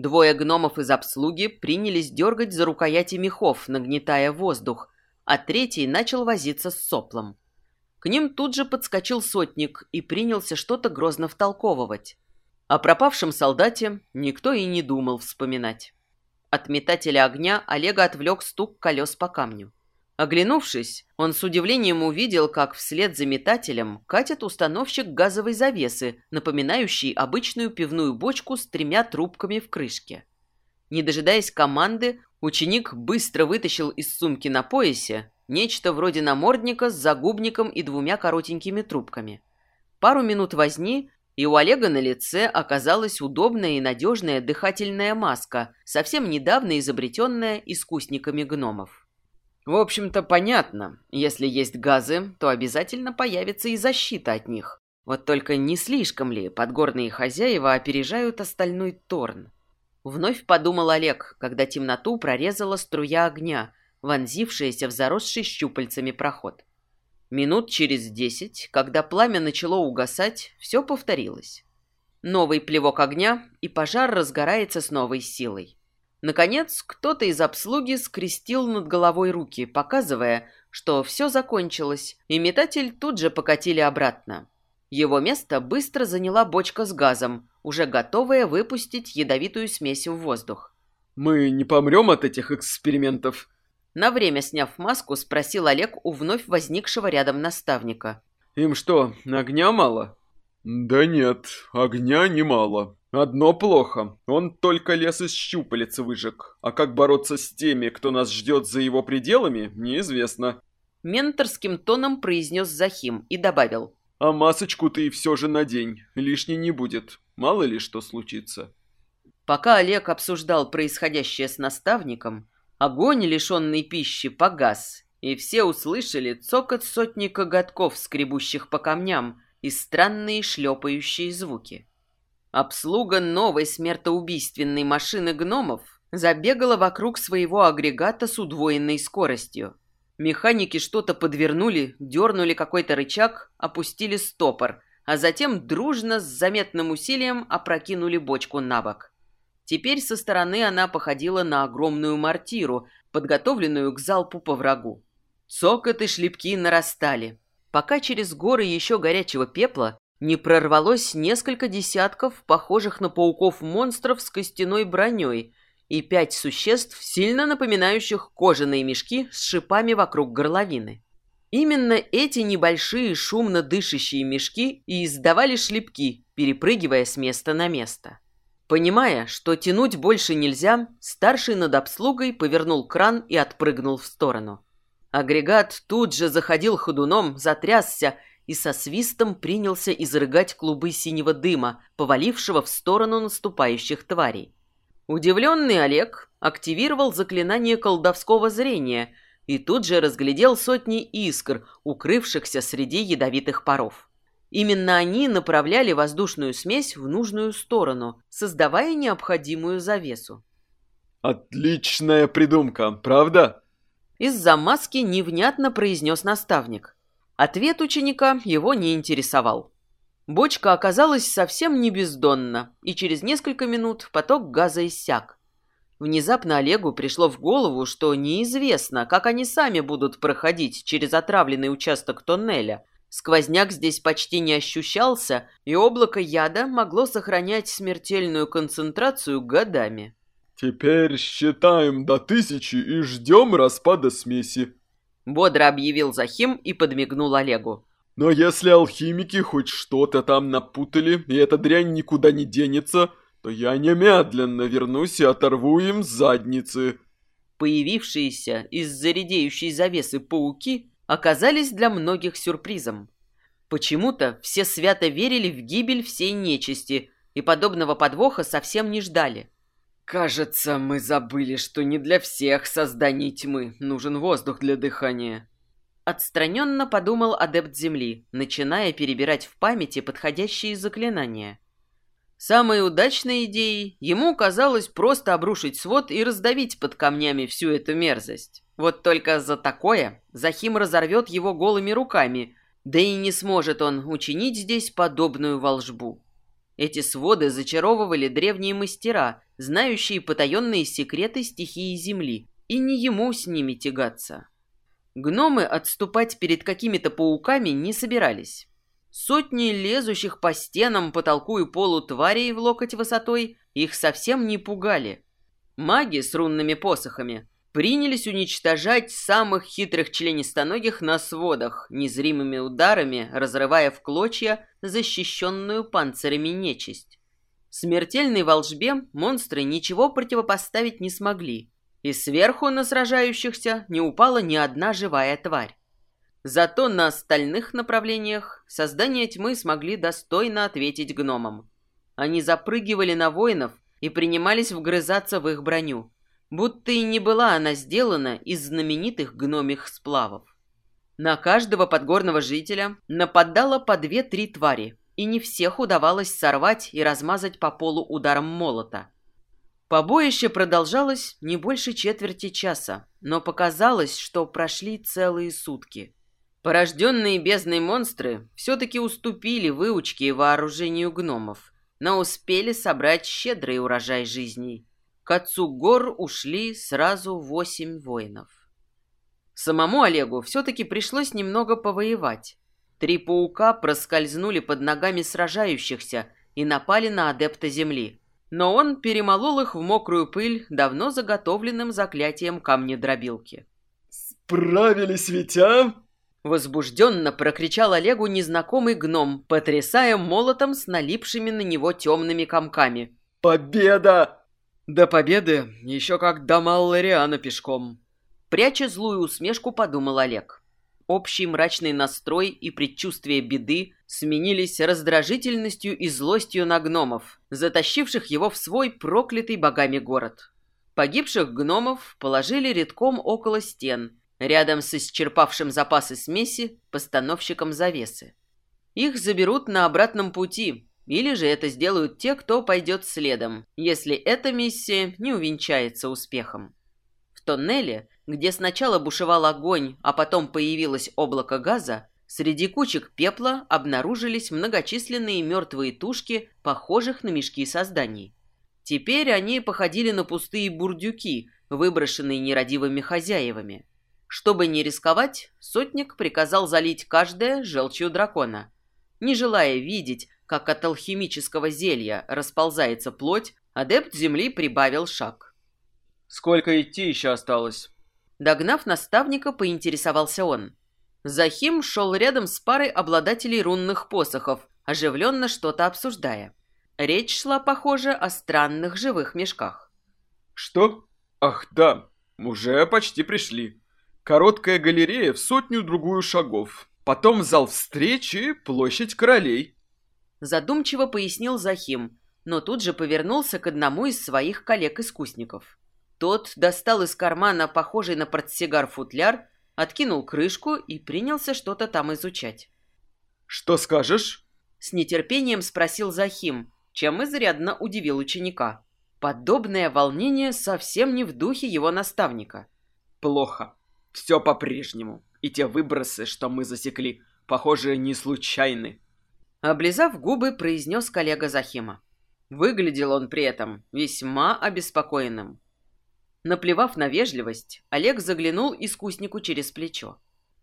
Двое гномов из обслуги принялись дергать за рукояти мехов, нагнетая воздух, а третий начал возиться с соплом. К ним тут же подскочил сотник и принялся что-то грозно втолковывать. О пропавшем солдате никто и не думал вспоминать. От метателя огня Олега отвлек стук колес по камню. Оглянувшись, он с удивлением увидел, как вслед за метателем катит установщик газовой завесы, напоминающий обычную пивную бочку с тремя трубками в крышке. Не дожидаясь команды, ученик быстро вытащил из сумки на поясе нечто вроде намордника с загубником и двумя коротенькими трубками. Пару минут возни, и у Олега на лице оказалась удобная и надежная дыхательная маска, совсем недавно изобретенная искусниками гномов. В общем-то, понятно. Если есть газы, то обязательно появится и защита от них. Вот только не слишком ли подгорные хозяева опережают остальной Торн? Вновь подумал Олег, когда темноту прорезала струя огня, вонзившаяся в заросший щупальцами проход. Минут через десять, когда пламя начало угасать, все повторилось. Новый плевок огня, и пожар разгорается с новой силой. Наконец, кто-то из обслуги скрестил над головой руки, показывая, что все закончилось, и метатель тут же покатили обратно. Его место быстро заняла бочка с газом, уже готовая выпустить ядовитую смесь в воздух. «Мы не помрем от этих экспериментов?» На время сняв маску, спросил Олег у вновь возникшего рядом наставника. «Им что, огня мало?» «Да нет, огня немало. Одно плохо. Он только лес из щупалец выжег. А как бороться с теми, кто нас ждет за его пределами, неизвестно». Менторским тоном произнес Захим и добавил. «А масочку ты все же надень. Лишней не будет. Мало ли что случится». Пока Олег обсуждал происходящее с наставником, огонь, лишенный пищи, погас, и все услышали цокот сотни коготков, скребущих по камням, и странные шлепающие звуки. Обслуга новой смертоубийственной машины гномов забегала вокруг своего агрегата с удвоенной скоростью. Механики что-то подвернули, дернули какой-то рычаг, опустили стопор, а затем дружно с заметным усилием опрокинули бочку на бок. Теперь со стороны она походила на огромную мортиру, подготовленную к залпу по врагу. Цокот и шлепки нарастали, пока через горы еще горячего пепла не прорвалось несколько десятков похожих на пауков монстров с костяной броней и пять существ, сильно напоминающих кожаные мешки с шипами вокруг горловины. Именно эти небольшие шумно дышащие мешки и издавали шлепки, перепрыгивая с места на место. Понимая, что тянуть больше нельзя, старший над обслугой повернул кран и отпрыгнул в сторону. Агрегат тут же заходил ходуном, затрясся и со свистом принялся изрыгать клубы синего дыма, повалившего в сторону наступающих тварей. Удивленный Олег активировал заклинание колдовского зрения и тут же разглядел сотни искр, укрывшихся среди ядовитых паров. Именно они направляли воздушную смесь в нужную сторону, создавая необходимую завесу. «Отличная придумка, правда?» Из-за маски невнятно произнес наставник. Ответ ученика его не интересовал. Бочка оказалась совсем не бездонна, и через несколько минут поток газа иссяк. Внезапно Олегу пришло в голову, что неизвестно, как они сами будут проходить через отравленный участок тоннеля. Сквозняк здесь почти не ощущался, и облако яда могло сохранять смертельную концентрацию годами. «Теперь считаем до тысячи и ждем распада смеси», — бодро объявил Захим и подмигнул Олегу. «Но если алхимики хоть что-то там напутали, и эта дрянь никуда не денется, то я немедленно вернусь и оторву им задницы». Появившиеся из зарядеющей завесы пауки оказались для многих сюрпризом. Почему-то все свято верили в гибель всей нечисти и подобного подвоха совсем не ждали. «Кажется, мы забыли, что не для всех созданий тьмы нужен воздух для дыхания». Отстраненно подумал адепт Земли, начиная перебирать в памяти подходящие заклинания. Самой удачной идеей ему казалось просто обрушить свод и раздавить под камнями всю эту мерзость. Вот только за такое Захим разорвет его голыми руками, да и не сможет он учинить здесь подобную волжбу. Эти своды зачаровывали древние мастера, знающие потаенные секреты стихии Земли, и не ему с ними тягаться. Гномы отступать перед какими-то пауками не собирались. Сотни лезущих по стенам, потолку и полу тварей в локоть высотой их совсем не пугали. Маги с рунными посохами принялись уничтожать самых хитрых членистоногих на сводах, незримыми ударами разрывая в клочья защищенную панцирями нечисть. Смертельной волжбе монстры ничего противопоставить не смогли, и сверху на сражающихся не упала ни одна живая тварь. Зато на остальных направлениях создания тьмы смогли достойно ответить гномам. Они запрыгивали на воинов и принимались вгрызаться в их броню, будто и не была она сделана из знаменитых гномих сплавов. На каждого подгорного жителя нападало по две-три твари, и не всех удавалось сорвать и размазать по полу ударом молота – Побоище продолжалось не больше четверти часа, но показалось, что прошли целые сутки. Порожденные бездной монстры все-таки уступили выучке и вооружению гномов, но успели собрать щедрый урожай жизней. К отцу гор ушли сразу восемь воинов. Самому Олегу все-таки пришлось немного повоевать. Три паука проскользнули под ногами сражающихся и напали на адепта земли – но он перемолол их в мокрую пыль давно заготовленным заклятием камнедробилки. «Справились ведь, а?» Возбужденно прокричал Олегу незнакомый гном, потрясая молотом с налипшими на него темными комками. «Победа!» «До победы еще как до Маллариана пешком!» Пряча злую усмешку, подумал Олег. Общий мрачный настрой и предчувствие беды сменились раздражительностью и злостью на гномов, затащивших его в свой проклятый богами город. Погибших гномов положили редком около стен, рядом с исчерпавшим запасы смеси постановщиком завесы. Их заберут на обратном пути, или же это сделают те, кто пойдет следом, если эта миссия не увенчается успехом. В тоннеле где сначала бушевал огонь, а потом появилось облако газа, среди кучек пепла обнаружились многочисленные мертвые тушки, похожих на мешки созданий. Теперь они походили на пустые бурдюки, выброшенные нерадивыми хозяевами. Чтобы не рисковать, сотник приказал залить каждое желчью дракона. Не желая видеть, как от алхимического зелья расползается плоть, адепт земли прибавил шаг. «Сколько идти еще осталось?» Догнав наставника, поинтересовался он. Захим шел рядом с парой обладателей рунных посохов, оживленно что-то обсуждая. Речь шла, похоже, о странных живых мешках. «Что? Ах, да, уже почти пришли. Короткая галерея в сотню-другую шагов. Потом зал встречи, площадь королей». Задумчиво пояснил Захим, но тут же повернулся к одному из своих коллег-искусников. Тот достал из кармана похожий на портсигар футляр, откинул крышку и принялся что-то там изучать. «Что скажешь?» С нетерпением спросил Захим, чем изрядно удивил ученика. Подобное волнение совсем не в духе его наставника. «Плохо. Все по-прежнему. И те выбросы, что мы засекли, похоже, не случайны». Облизав губы, произнес коллега Захима. Выглядел он при этом весьма обеспокоенным. Наплевав на вежливость, Олег заглянул искуснику через плечо.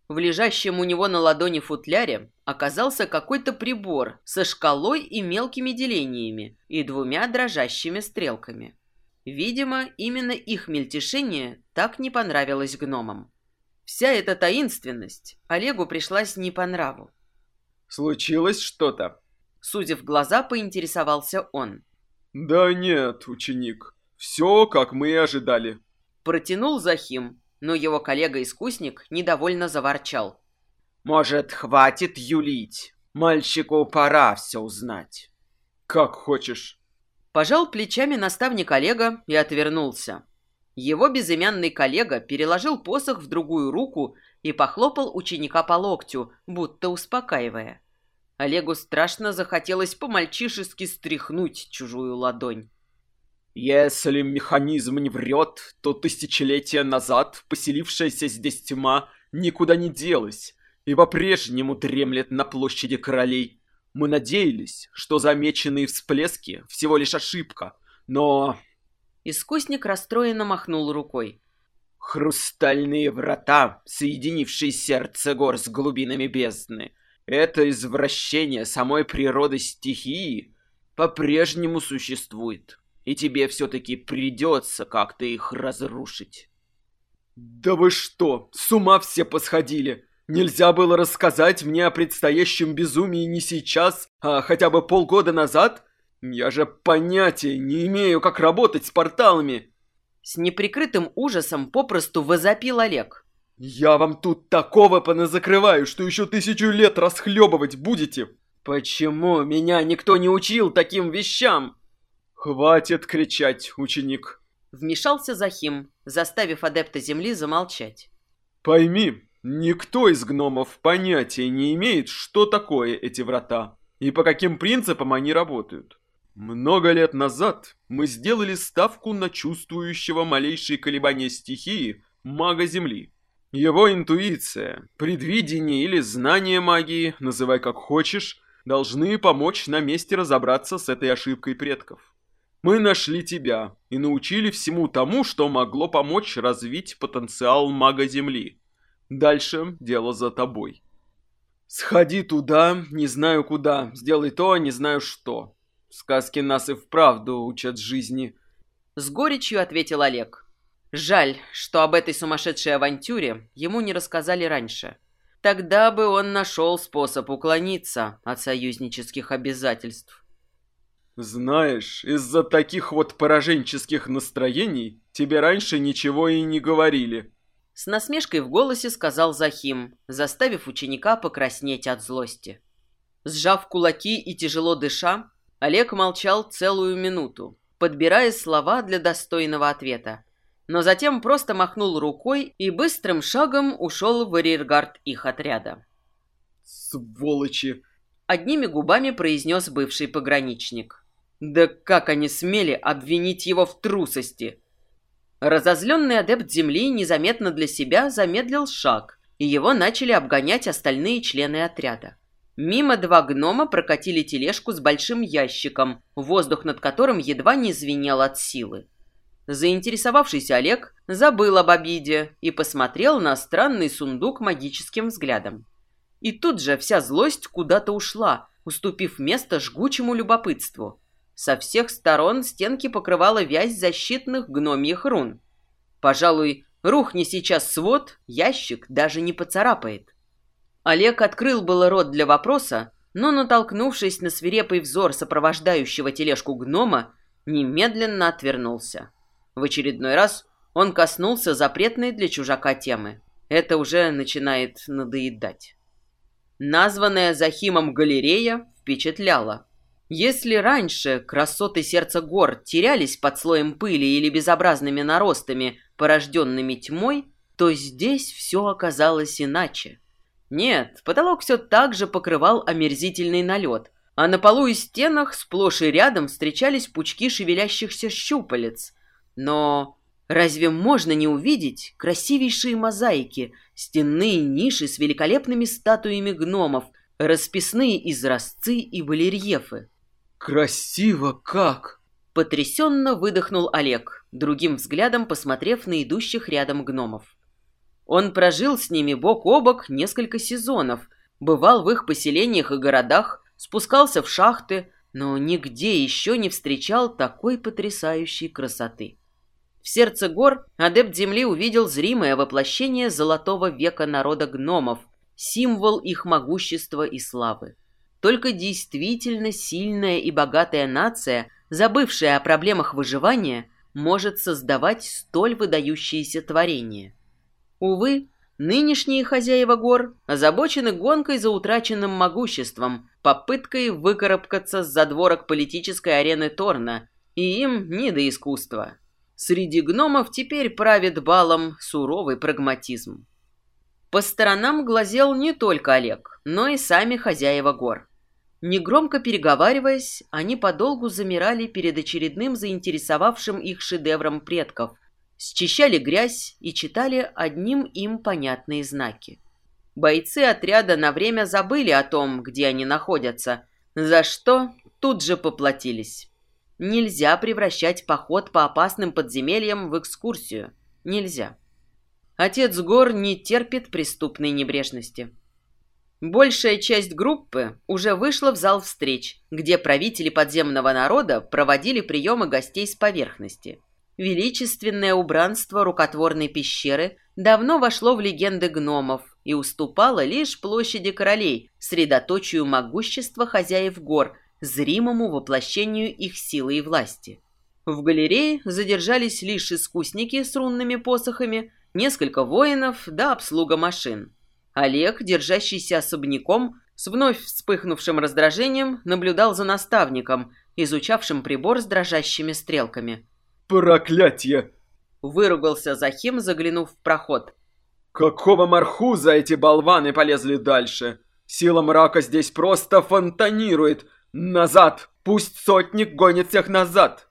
В лежащем у него на ладони футляре оказался какой-то прибор со шкалой и мелкими делениями и двумя дрожащими стрелками. Видимо, именно их мельтешение так не понравилось гномам. Вся эта таинственность Олегу пришлась не по нраву. «Случилось что-то?» Судя в глаза, поинтересовался он. «Да нет, ученик. «Все, как мы и ожидали». Протянул Захим, но его коллега-искусник недовольно заворчал. «Может, хватит юлить? Мальчику пора все узнать». «Как хочешь». Пожал плечами наставник Олега и отвернулся. Его безымянный коллега переложил посох в другую руку и похлопал ученика по локтю, будто успокаивая. Олегу страшно захотелось по-мальчишески стряхнуть чужую ладонь. Если механизм не врет, то тысячелетия назад поселившаяся здесь тьма никуда не делась и по-прежнему дремлет на площади королей. Мы надеялись, что замеченные всплески всего лишь ошибка, но Искусник расстроенно махнул рукой. Хрустальные врата, соединившие сердце гор с глубинами бездны. Это извращение самой природы стихии по-прежнему существует, и тебе все-таки придется как-то их разрушить. Да вы что, с ума все посходили? Нельзя было рассказать мне о предстоящем безумии не сейчас, а хотя бы полгода назад? Я же понятия не имею, как работать с порталами. С неприкрытым ужасом попросту возопил Олег. «Я вам тут такого поназакрываю, что еще тысячу лет расхлебывать будете!» «Почему меня никто не учил таким вещам?» «Хватит кричать, ученик!» Вмешался Захим, заставив адепта Земли замолчать. «Пойми, никто из гномов понятия не имеет, что такое эти врата и по каким принципам они работают. Много лет назад мы сделали ставку на чувствующего малейшие колебания стихии мага Земли. Его интуиция, предвидение или знание магии, называй как хочешь, должны помочь на месте разобраться с этой ошибкой предков. Мы нашли тебя и научили всему тому, что могло помочь развить потенциал мага Земли. Дальше дело за тобой. Сходи туда, не знаю куда, сделай то, не знаю что. Сказки нас и вправду учат жизни. С горечью ответил Олег. Жаль, что об этой сумасшедшей авантюре ему не рассказали раньше. Тогда бы он нашел способ уклониться от союзнических обязательств. Знаешь, из-за таких вот пораженческих настроений тебе раньше ничего и не говорили. С насмешкой в голосе сказал Захим, заставив ученика покраснеть от злости. Сжав кулаки и тяжело дыша, Олег молчал целую минуту, подбирая слова для достойного ответа. Но затем просто махнул рукой и быстрым шагом ушел в арьергард их отряда. «Сволочи!» Одними губами произнес бывший пограничник. «Да как они смели обвинить его в трусости!» Разозленный адепт земли незаметно для себя замедлил шаг, и его начали обгонять остальные члены отряда. Мимо два гнома прокатили тележку с большим ящиком, воздух над которым едва не звенел от силы. Заинтересовавшийся Олег забыл об обиде и посмотрел на странный сундук магическим взглядом. И тут же вся злость куда-то ушла, уступив место жгучему любопытству. Со всех сторон стенки покрывала вязь защитных гномьих рун. Пожалуй, рухни сейчас свод, ящик даже не поцарапает. Олег открыл было рот для вопроса, но, натолкнувшись на свирепый взор сопровождающего тележку гнома, немедленно отвернулся. В очередной раз он коснулся запретной для чужака темы. Это уже начинает надоедать. Названная Захимом галерея впечатляла. Если раньше красоты сердца гор терялись под слоем пыли или безобразными наростами, порожденными тьмой, то здесь все оказалось иначе. Нет, потолок все так же покрывал омерзительный налет, а на полу и стенах сплошь и рядом встречались пучки шевелящихся щупалец. Но разве можно не увидеть красивейшие мозаики, стенные ниши с великолепными статуями гномов, расписные изразцы и балерьефы? «Красиво как!» Потрясенно выдохнул Олег, другим взглядом посмотрев на идущих рядом гномов. Он прожил с ними бок о бок несколько сезонов, бывал в их поселениях и городах, спускался в шахты, но нигде еще не встречал такой потрясающей красоты. В сердце гор адепт Земли увидел зримое воплощение золотого века народа гномов, символ их могущества и славы. Только действительно сильная и богатая нация, забывшая о проблемах выживания, может создавать столь выдающиеся творения. Увы, нынешние хозяева гор озабочены гонкой за утраченным могуществом, попыткой выкарабкаться с задворок политической арены Торна, и им не до искусства. Среди гномов теперь правит балом суровый прагматизм. По сторонам глазел не только Олег, но и сами хозяева гор. Негромко переговариваясь, они подолгу замирали перед очередным заинтересовавшим их шедевром предков – счищали грязь и читали одним им понятные знаки. Бойцы отряда на время забыли о том, где они находятся, за что тут же поплатились. Нельзя превращать поход по опасным подземельям в экскурсию. Нельзя. Отец Гор не терпит преступной небрежности. Большая часть группы уже вышла в зал встреч, где правители подземного народа проводили приемы гостей с поверхности. Величественное убранство рукотворной пещеры давно вошло в легенды гномов и уступало лишь площади королей, средоточию могущества хозяев гор, зримому воплощению их силы и власти. В галерее задержались лишь искусники с рунными посохами, несколько воинов да обслуга машин. Олег, держащийся особняком, с вновь вспыхнувшим раздражением наблюдал за наставником, изучавшим прибор с дрожащими стрелками. «Проклятье!» — выругался Захим, заглянув в проход. «Какого мархуза эти болваны полезли дальше? Сила мрака здесь просто фонтанирует! Назад! Пусть сотник гонит всех назад!»